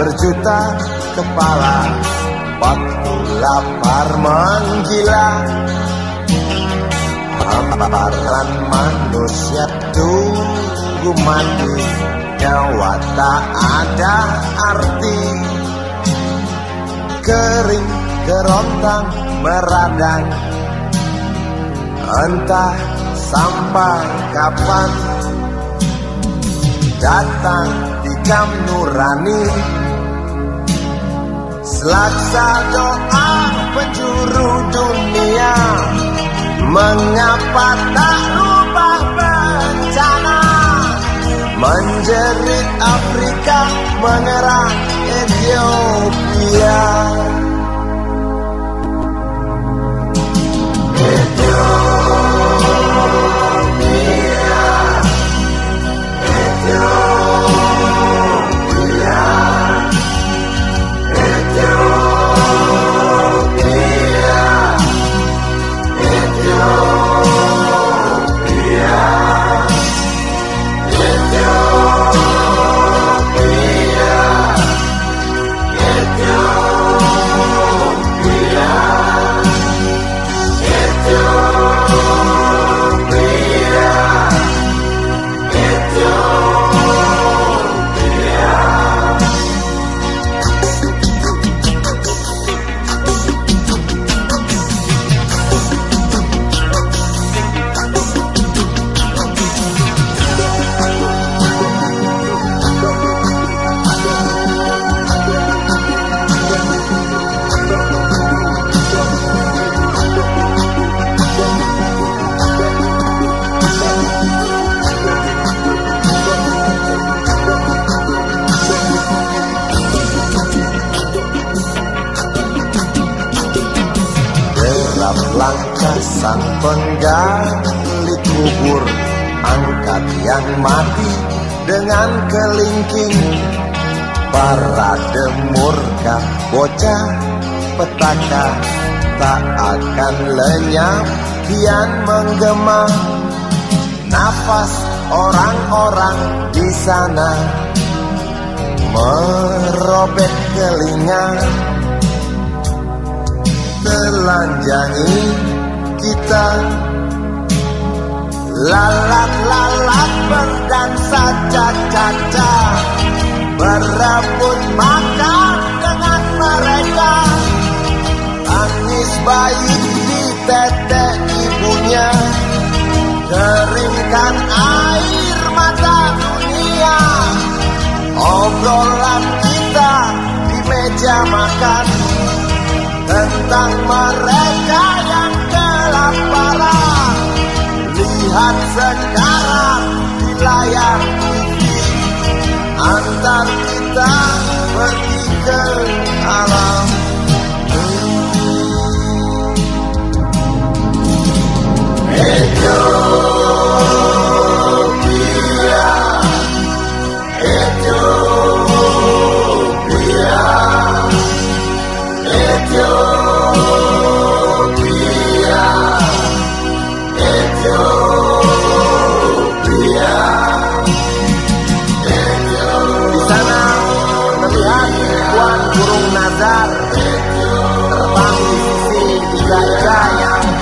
berjuta kepala. Waktu lapar menggila. Hamparan manusia tunggu mati Nyawa tak ada arti. Kering kerontang meradang. Entah sampai kapan Datang di kam nurani Selaksa doa penjuru dunia. Mengapa tak rubah bencana? Menjerit Afrika mengerang Ethiopia langkah sang penggali kubur Angkat yang mati dengan kelingking. Parade murka bocah petaka Tak akan lenyap kian menggema. Nafas orang-orang di sana Merobek telinga telanjangi kita. Lalat-lalat berdansa caca-caca Berebut makan dengan mereka. Tangis bayi di tete ibunya Keringkan air mata dunia. Obrolan kita di meja makan tentang mereka yang kelaparan. Lihat sekarang di layar TV Antar kita pergi ke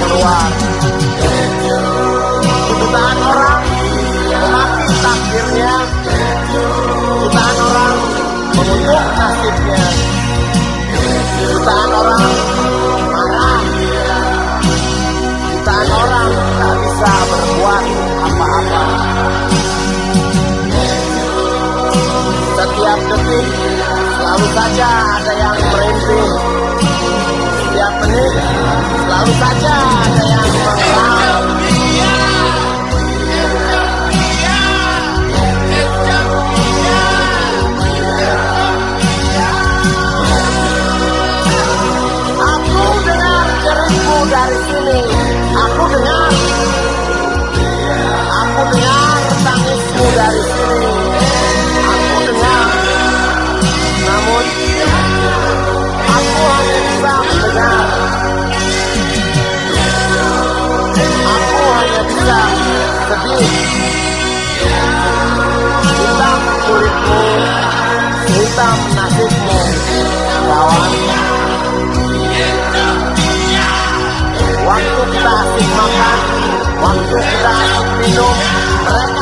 keluar. Jutaan orang memakai takdirnya, jutaan orang mengutuk nasibnya. Jutaan orang marah Jutaan orang tak bisa berbuat apa-apa Setiap detik selalu saja ada yang merintih Setiap menit selalu saja hitam nasibmu kawan Waktu kita asik makan Waktu kita asik minum Mereka